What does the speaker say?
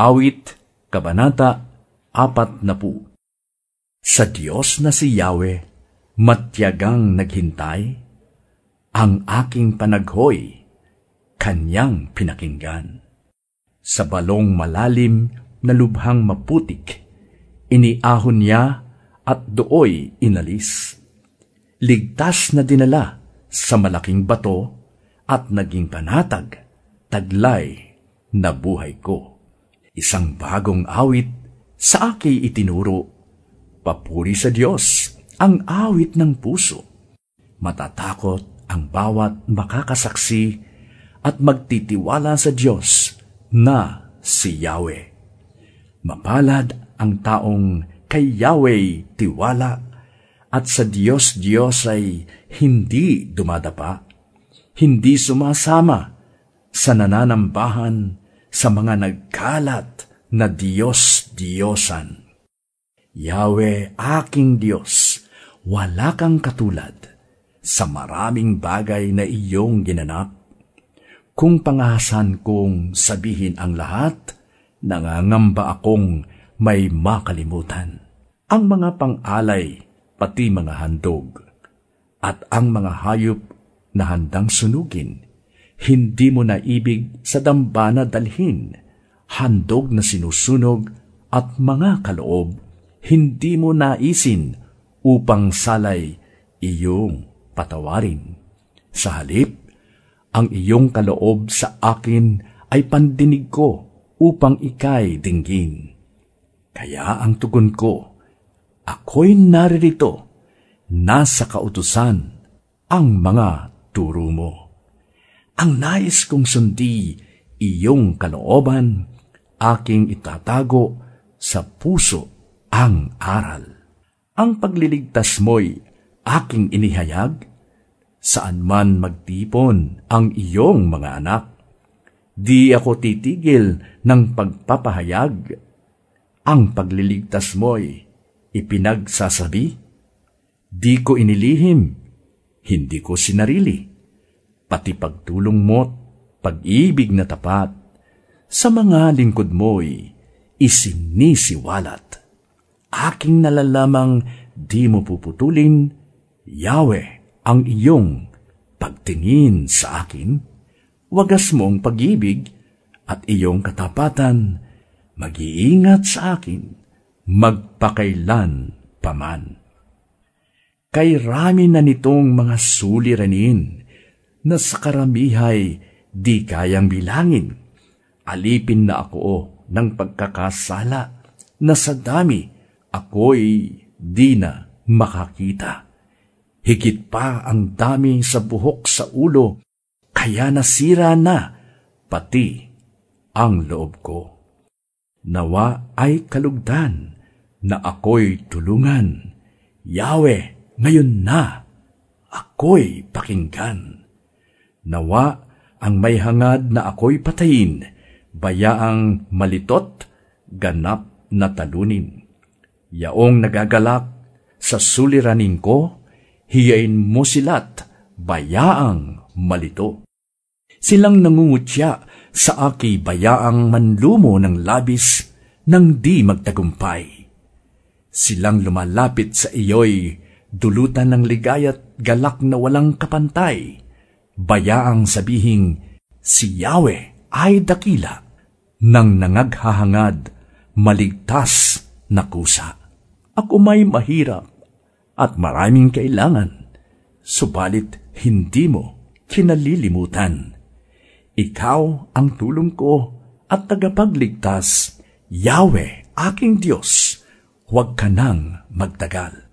Awit, Kabanata, apat na po. Sa Diyos na si Yahweh, matyagang naghintay, ang aking panaghoy, kanyang pinakinggan. Sa balong malalim na lubhang maputik, iniahon niya at dooy inalis. Ligtas na dinala sa malaking bato at naging panatag, taglay na buhay ko. Isang bagong awit sa aki itinuro. Papuri sa Diyos ang awit ng puso. Matatakot ang bawat makakasaksi at magtitiwala sa Diyos na si Yahweh. Mapalad ang taong kay Yahweh tiwala at sa Diyos Diyos ay hindi dumadapa, hindi sumasama sa nananambahan sa mga nagkalat na Diyos-Diyosan. Yahweh, aking Diyos, wala kang katulad sa maraming bagay na iyong ginanap. Kung pangahasan kong sabihin ang lahat, nangangamba akong may makalimutan. Ang mga pang-alay, pati mga handog, at ang mga hayop na handang sunugin, hindi mo na ibig sa dambana dalhin, handog na sinusunog at mga kaloob, hindi mo naisin upang salay iyong patawarin. Sa halip, ang iyong kaloob sa akin ay pandinig ko upang ikay dinggin. Kaya ang tugon ko, ako'y naririto, nasa kautusan ang mga turo mo. Ang nais kong sundi iyong kalooban aking itatago sa puso ang aral. Ang pagliligtas mo'y aking inihayag, saan man magtipon ang iyong mga anak. Di ako titigil ng pagpapahayag. Ang pagliligtas mo'y ipinagsasabi. Di ko inilihim, hindi ko sinarili. Pati pagtulong mo't pag-ibig na tapat, sa mga lingkod mo'y isinisiwalat. Aking nalalamang di mo puputulin, Yahweh, ang iyong pagtingin sa akin. Wagas mong pag-ibig at iyong katapatan, mag-iingat sa akin, magpakailan paman. Kay rami na nitong mga suliranin, na sa karamihay di kayang bilangin alipin na ako ng pagkakasala na sa dami ako'y di na makakita. Higit pa ang dami sa buhok sa ulo, kaya nasira na pati ang loob ko. Nawa ay kalugdan na ako'y tulungan. Yahweh, ngayon na, ako'y pakinggan. Nawa ang may hangad na ako'y patayin, bayaang malitot, ganap na talunin. Yaong nagagalak sa suliranin ko, hiyain mo sila't bayaang malito. Silang nangungutya sa aki bayaang manlumo ng labis nang di magtagumpay. Silang lumalapit sa iyo'y dulutan ng ligaya't galak na walang kapantay. Bayaang sabihing si Yahweh ay dakila nang nangaghahangad, maligtas na kusa. Ako may mahirap at maraming kailangan, subalit hindi mo kinalilimutan. Ikaw ang tulong ko at tagapagligtas, Yahweh, aking Diyos, huwag ka nang magtagal.